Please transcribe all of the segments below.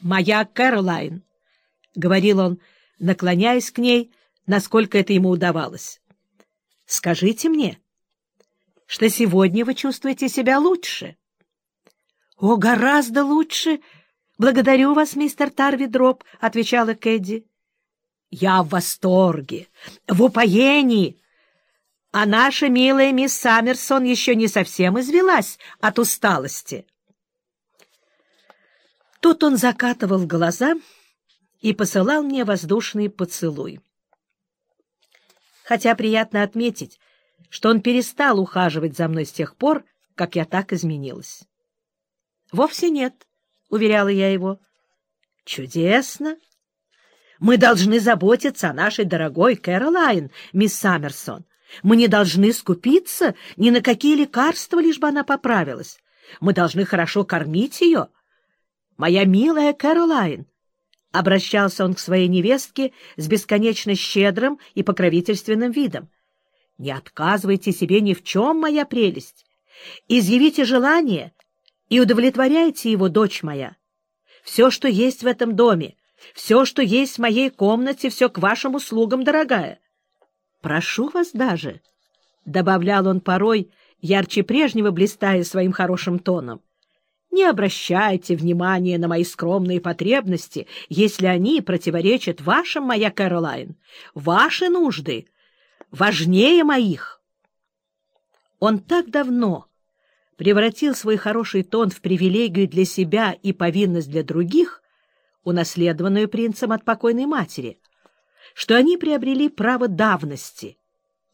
«Моя Кэролайн», — говорил он, наклоняясь к ней, насколько это ему удавалось. «Скажите мне, что сегодня вы чувствуете себя лучше?» «О, гораздо лучше! Благодарю вас, мистер Тарвидроп», — отвечала Кэдди. «Я в восторге, в упоении!» А наша милая мисс Саммерсон еще не совсем извелась от усталости. Тут он закатывал глаза и посылал мне воздушный поцелуй. Хотя приятно отметить, что он перестал ухаживать за мной с тех пор, как я так изменилась. — Вовсе нет, — уверяла я его. — Чудесно! Мы должны заботиться о нашей дорогой Кэролайн, мисс Саммерсон. Мы не должны скупиться ни на какие лекарства, лишь бы она поправилась. Мы должны хорошо кормить ее. Моя милая Кэролайн, — обращался он к своей невестке с бесконечно щедрым и покровительственным видом, — не отказывайте себе ни в чем, моя прелесть. Изъявите желание и удовлетворяйте его, дочь моя. Все, что есть в этом доме, все, что есть в моей комнате, все к вашим услугам, дорогая. Прошу вас даже, — добавлял он порой, ярче прежнего блистая своим хорошим тоном, — не обращайте внимания на мои скромные потребности, если они противоречат вашим, моя Кэролайн. Ваши нужды важнее моих. Он так давно превратил свой хороший тон в привилегию для себя и повинность для других, унаследованную принцем от покойной матери — что они приобрели право давности,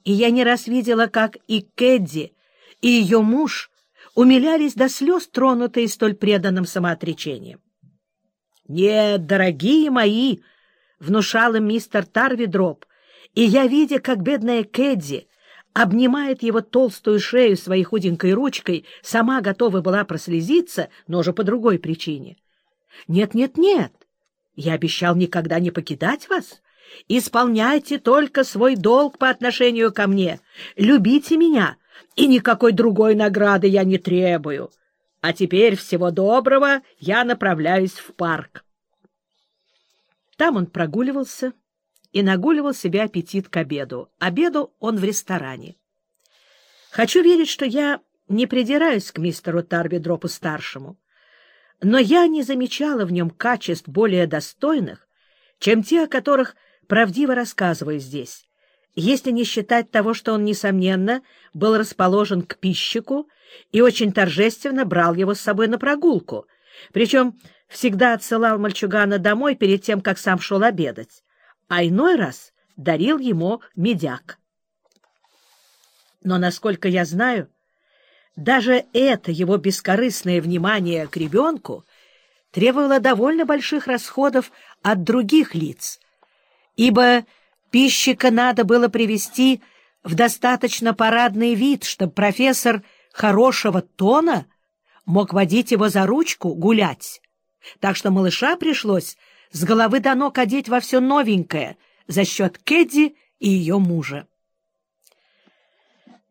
и я не раз видела, как и Кэдди, и ее муж умилялись до слез, тронутые столь преданным самоотречением. «Нет, дорогие мои!» — внушал им мистер Тарвидроп, и я, видя, как бедная Кэдди обнимает его толстую шею своей худенькой ручкой, сама готова была прослезиться, но уже по другой причине. «Нет, нет, нет! Я обещал никогда не покидать вас!» Исполняйте только свой долг по отношению ко мне. Любите меня, и никакой другой награды я не требую. А теперь всего доброго, я направляюсь в парк. Там он прогуливался и нагуливал себе аппетит к обеду. Обеду он в ресторане. Хочу верить, что я не придираюсь к мистеру Тарвидропу-старшему, но я не замечала в нем качеств более достойных, чем те, о которых правдиво рассказываю здесь, если не считать того, что он, несомненно, был расположен к пищику и очень торжественно брал его с собой на прогулку, причем всегда отсылал мальчугана домой перед тем, как сам шел обедать, а иной раз дарил ему медяк. Но, насколько я знаю, даже это его бескорыстное внимание к ребенку требовало довольно больших расходов от других лиц, ибо пищика надо было привести в достаточно парадный вид, чтобы профессор хорошего тона мог водить его за ручку гулять. Так что малыша пришлось с головы до ног одеть во все новенькое за счет Кэдди и ее мужа.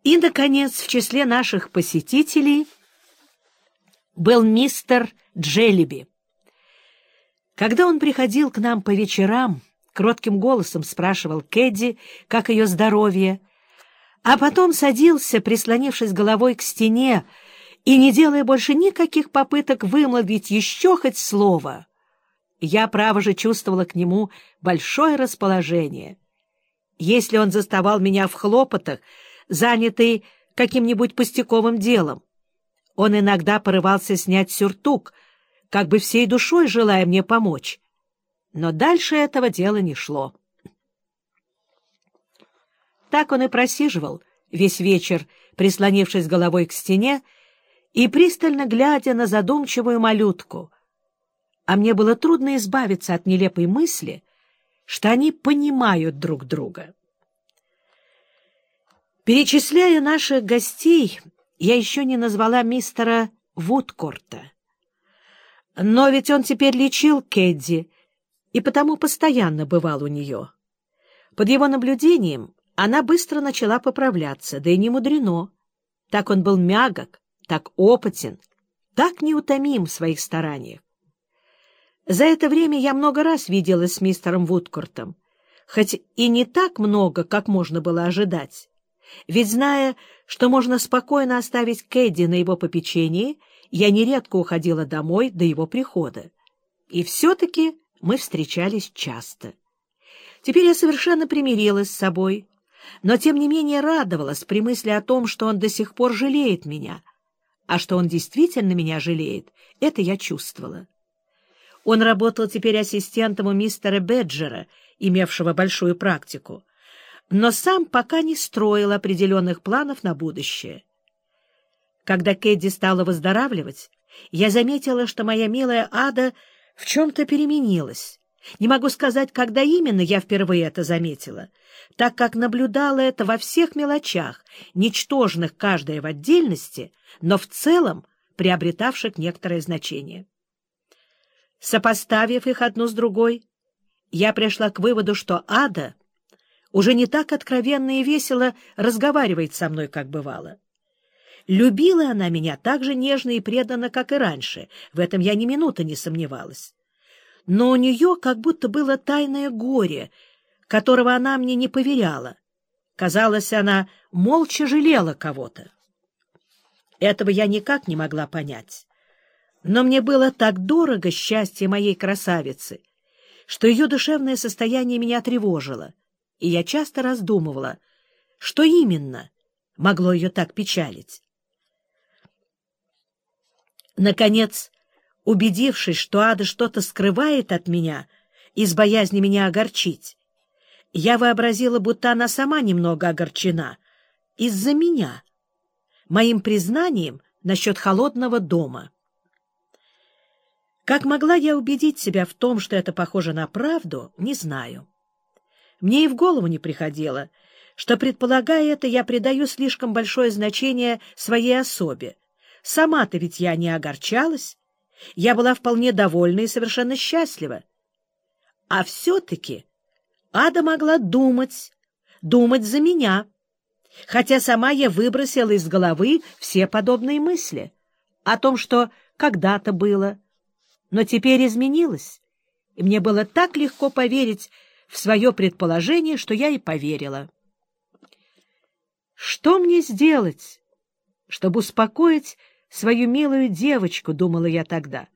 И, наконец, в числе наших посетителей был мистер Джеллиби. Когда он приходил к нам по вечерам, кротким голосом спрашивал Кэдди, как ее здоровье, а потом садился, прислонившись головой к стене и не делая больше никаких попыток вымолвить еще хоть слово. Я, право же, чувствовала к нему большое расположение. Если он заставал меня в хлопотах, занятый каким-нибудь пустяковым делом, он иногда порывался снять сюртук, как бы всей душой желая мне помочь, но дальше этого дела не шло. Так он и просиживал весь вечер, прислонившись головой к стене и пристально глядя на задумчивую малютку. А мне было трудно избавиться от нелепой мысли, что они понимают друг друга. Перечисляя наших гостей, я еще не назвала мистера Вудкорта. Но ведь он теперь лечил Кэдди, и потому постоянно бывал у нее. Под его наблюдением она быстро начала поправляться, да и не мудрено. Так он был мягок, так опытен, так неутомим в своих стараниях. За это время я много раз виделась с мистером Вудкортом, хоть и не так много, как можно было ожидать. Ведь, зная, что можно спокойно оставить Кэдди на его попечении, я нередко уходила домой до его прихода. И все-таки мы встречались часто. Теперь я совершенно примирилась с собой, но тем не менее радовалась при мысли о том, что он до сих пор жалеет меня. А что он действительно меня жалеет, это я чувствовала. Он работал теперь ассистентом у мистера Беджера, имевшего большую практику, но сам пока не строил определенных планов на будущее. Когда Кэдди стала выздоравливать, я заметила, что моя милая Ада в чем-то переменилась. Не могу сказать, когда именно я впервые это заметила, так как наблюдала это во всех мелочах, ничтожных каждая в отдельности, но в целом приобретавших некоторое значение. Сопоставив их одну с другой, я пришла к выводу, что Ада уже не так откровенно и весело разговаривает со мной, как бывало. Любила она меня так же нежно и преданно, как и раньше, в этом я ни минуты не сомневалась. Но у нее как будто было тайное горе, которого она мне не поверяла. Казалось, она молча жалела кого-то. Этого я никак не могла понять. Но мне было так дорого счастье моей красавицы, что ее душевное состояние меня тревожило, и я часто раздумывала, что именно могло ее так печалить. Наконец, убедившись, что Ада что-то скрывает от меня из боязни меня огорчить, я вообразила, будто она сама немного огорчена из-за меня, моим признанием насчет холодного дома. Как могла я убедить себя в том, что это похоже на правду, не знаю. Мне и в голову не приходило, что, предполагая это, я придаю слишком большое значение своей особе. Сама-то ведь я не огорчалась, я была вполне довольна и совершенно счастлива. А все-таки Ада могла думать, думать за меня, хотя сама я выбросила из головы все подобные мысли о том, что когда-то было, но теперь изменилось, и мне было так легко поверить в свое предположение, что я и поверила. Что мне сделать, чтобы успокоить свою милую девочку, думала я тогда?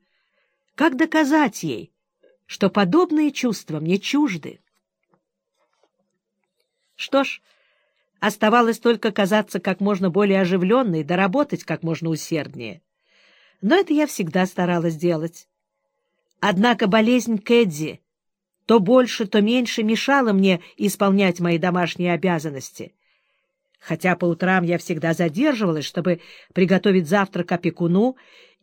Как доказать ей, что подобные чувства мне чужды? Что ж, оставалось только казаться как можно более оживленной, доработать как можно усерднее. Но это я всегда старалась делать. Однако болезнь Кэдди то больше, то меньше мешала мне исполнять мои домашние обязанности. Хотя по утрам я всегда задерживалась, чтобы приготовить завтрак опекуну,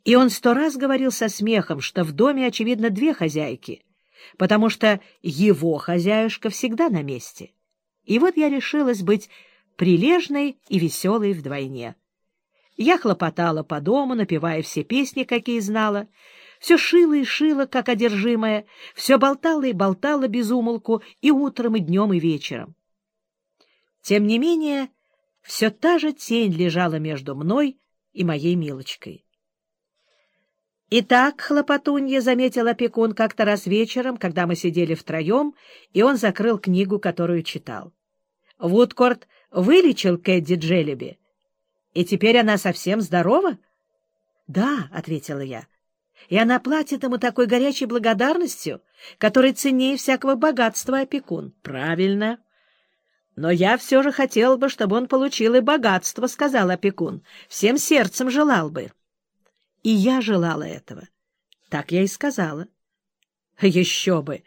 и он сто раз говорил со смехом, что в доме, очевидно, две хозяйки, потому что его хозяюшка всегда на месте. И вот я решилась быть прилежной и веселой вдвойне. Я хлопотала по дому, напевая все песни, какие знала, все шила и шила, как одержимая, все болтала и болтала без умолку и утром, и днем, и вечером. Тем не менее, все та же тень лежала между мной и моей милочкой. «Итак, хлопотунья», — заметил опекун как-то раз вечером, когда мы сидели втроем, и он закрыл книгу, которую читал. «Вудкорт вылечил Кэдди Джеллиби, и теперь она совсем здорова?» «Да», — ответила я, — «и она платит ему такой горячей благодарностью, которой ценнее всякого богатства опекун». «Правильно». «Но я все же хотел бы, чтобы он получил и богатство», — сказал опекун. «Всем сердцем желал бы». И я желала этого. Так я и сказала. Еще бы!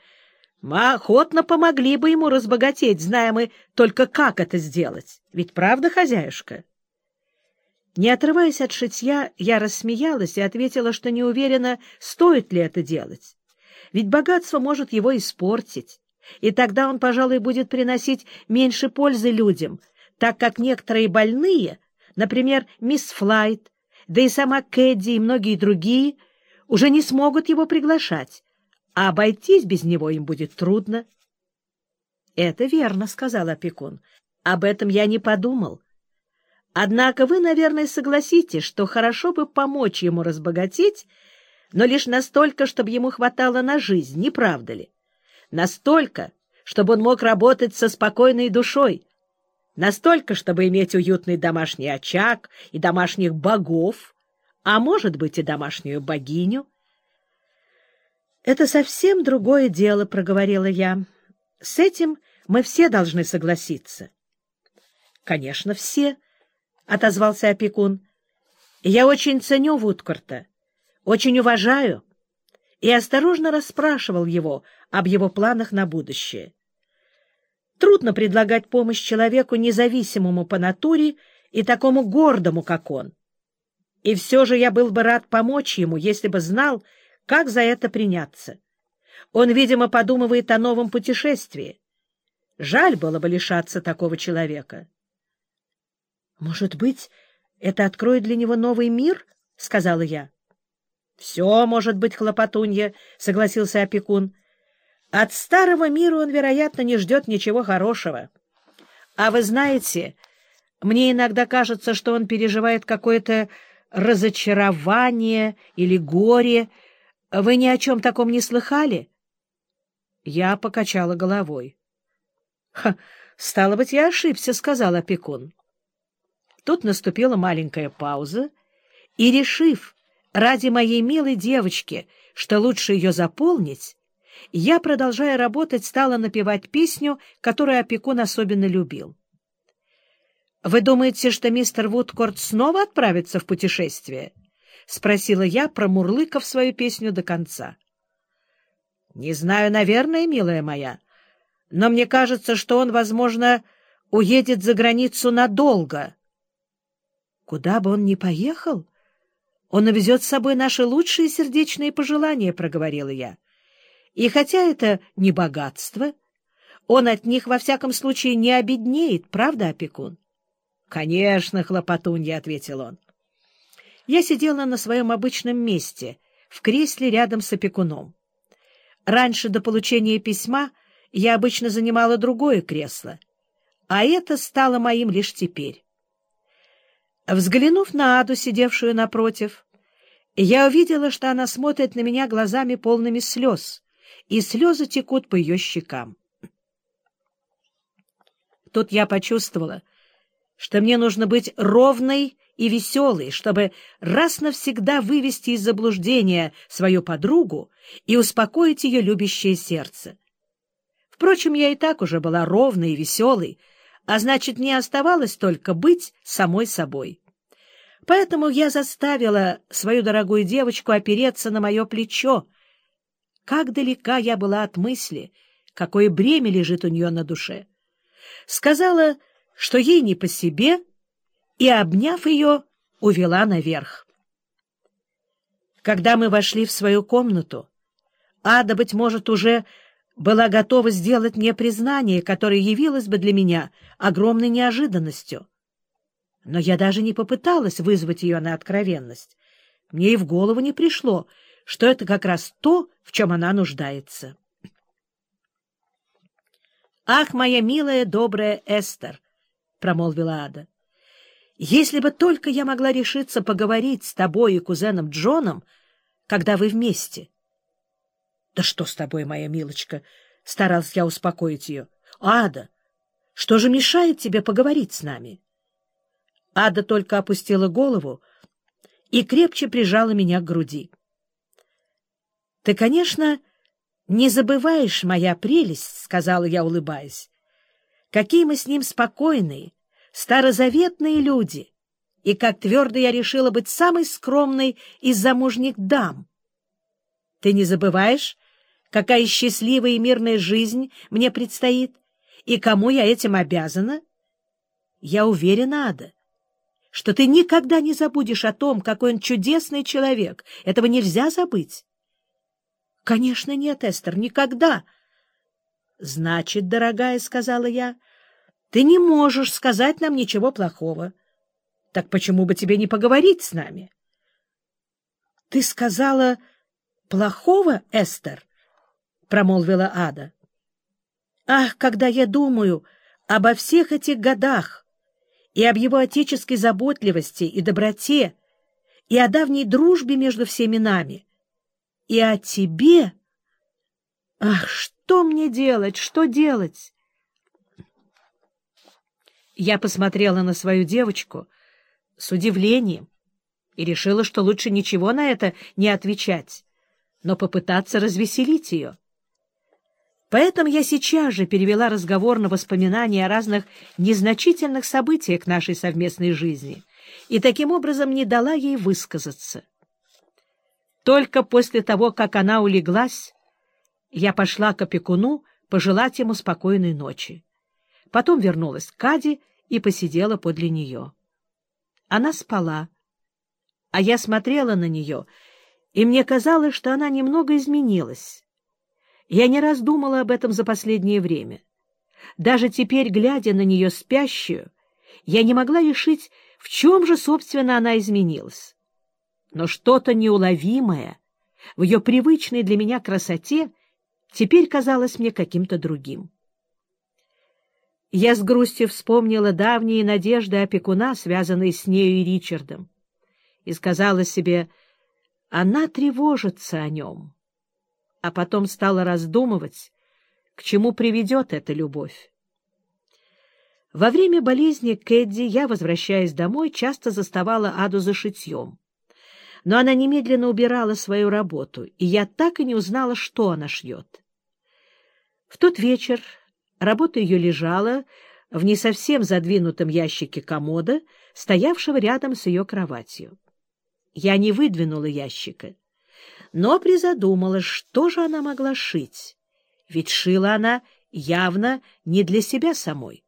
Мы охотно помогли бы ему разбогатеть, зная мы только, как это сделать. Ведь правда, хозяюшка? Не отрываясь от шитья, я рассмеялась и ответила, что не уверена, стоит ли это делать. Ведь богатство может его испортить, и тогда он, пожалуй, будет приносить меньше пользы людям, так как некоторые больные, например, мисс Флайт, да и сама Кэдди и многие другие уже не смогут его приглашать, а обойтись без него им будет трудно. — Это верно, — сказал опекун. — Об этом я не подумал. Однако вы, наверное, согласитесь, что хорошо бы помочь ему разбогатеть, но лишь настолько, чтобы ему хватало на жизнь, не правда ли? Настолько, чтобы он мог работать со спокойной душой, настолько, чтобы иметь уютный домашний очаг и домашних богов, а может быть и домашнюю богиню. «Это совсем другое дело», — проговорила я. «С этим мы все должны согласиться». «Конечно, все», — отозвался опекун. «Я очень ценю Вудкорта, очень уважаю» и осторожно расспрашивал его об его планах на будущее. Трудно предлагать помощь человеку, независимому по натуре и такому гордому, как он. И все же я был бы рад помочь ему, если бы знал, как за это приняться. Он, видимо, подумывает о новом путешествии. Жаль было бы лишаться такого человека. — Может быть, это откроет для него новый мир? — сказала я. — Все может быть, хлопотунья, — согласился опекун. — От старого мира он, вероятно, не ждет ничего хорошего. А вы знаете, мне иногда кажется, что он переживает какое-то разочарование или горе. Вы ни о чем таком не слыхали? Я покачала головой. — Стало быть, я ошибся, — сказал опекун. Тут наступила маленькая пауза, и, решив ради моей милой девочки, что лучше ее заполнить, я, продолжая работать, стала напевать песню, которую опекун особенно любил. «Вы думаете, что мистер Вудкорт снова отправится в путешествие?» — спросила я, промурлыкав свою песню до конца. «Не знаю, наверное, милая моя, но мне кажется, что он, возможно, уедет за границу надолго». «Куда бы он ни поехал, он увезет с собой наши лучшие сердечные пожелания», — проговорила я. «И хотя это не богатство, он от них, во всяком случае, не обеднеет, правда, опекун?» — Конечно, хлопотунья, — ответил он. Я сидела на своем обычном месте, в кресле рядом с опекуном. Раньше, до получения письма, я обычно занимала другое кресло, а это стало моим лишь теперь. Взглянув на Аду, сидевшую напротив, я увидела, что она смотрит на меня глазами полными слез, и слезы текут по ее щекам. Тут я почувствовала, что мне нужно быть ровной и веселой, чтобы раз навсегда вывести из заблуждения свою подругу и успокоить ее любящее сердце. Впрочем, я и так уже была ровной и веселой, а значит, не оставалось только быть самой собой. Поэтому я заставила свою дорогую девочку опереться на мое плечо. Как далека я была от мысли, какое бремя лежит у нее на душе. Сказала что ей не по себе, и, обняв ее, увела наверх. Когда мы вошли в свою комнату, Ада, быть может, уже была готова сделать мне признание, которое явилось бы для меня огромной неожиданностью. Но я даже не попыталась вызвать ее на откровенность. Мне и в голову не пришло, что это как раз то, в чем она нуждается. «Ах, моя милая, добрая Эстер!» — промолвила Ада. «Если бы только я могла решиться поговорить с тобой и кузеном Джоном, когда вы вместе». «Да что с тобой, моя милочка?» — старался я успокоить ее. «Ада, что же мешает тебе поговорить с нами?» Ада только опустила голову и крепче прижала меня к груди. «Ты, конечно, не забываешь, моя прелесть», — сказала я, улыбаясь, какие мы с ним спокойные, старозаветные люди, и как твердо я решила быть самой скромной из замужних дам. Ты не забываешь, какая счастливая и мирная жизнь мне предстоит, и кому я этим обязана? Я уверена, Ада, что ты никогда не забудешь о том, какой он чудесный человек. Этого нельзя забыть. — Конечно, нет, Эстер, никогда. —— Значит, дорогая, — сказала я, — ты не можешь сказать нам ничего плохого. Так почему бы тебе не поговорить с нами? — Ты сказала плохого, Эстер? — промолвила Ада. — Ах, когда я думаю обо всех этих годах и об его отеческой заботливости и доброте, и о давней дружбе между всеми нами, и о тебе. Ах, что мне делать, что делать? Я посмотрела на свою девочку с удивлением и решила, что лучше ничего на это не отвечать, но попытаться развеселить ее. Поэтому я сейчас же перевела разговор на воспоминания о разных незначительных событиях нашей совместной жизни и таким образом не дала ей высказаться. Только после того, как она улеглась, я пошла к опекуну пожелать ему спокойной ночи. Потом вернулась к Каде и посидела подле нее. Она спала, а я смотрела на нее, и мне казалось, что она немного изменилась. Я не раз думала об этом за последнее время. Даже теперь, глядя на нее спящую, я не могла решить, в чем же, собственно, она изменилась. Но что-то неуловимое в ее привычной для меня красоте теперь казалось мне каким-то другим. Я с грустью вспомнила давние надежды опекуна, связанные с нею и Ричардом, и сказала себе, она тревожится о нем а потом стала раздумывать, к чему приведет эта любовь. Во время болезни Кэдди я, возвращаясь домой, часто заставала Аду за шитьем. Но она немедленно убирала свою работу, и я так и не узнала, что она шьет. В тот вечер работа ее лежала в не совсем задвинутом ящике комода, стоявшего рядом с ее кроватью. Я не выдвинула ящика но призадумалась, что же она могла шить, ведь шила она явно не для себя самой.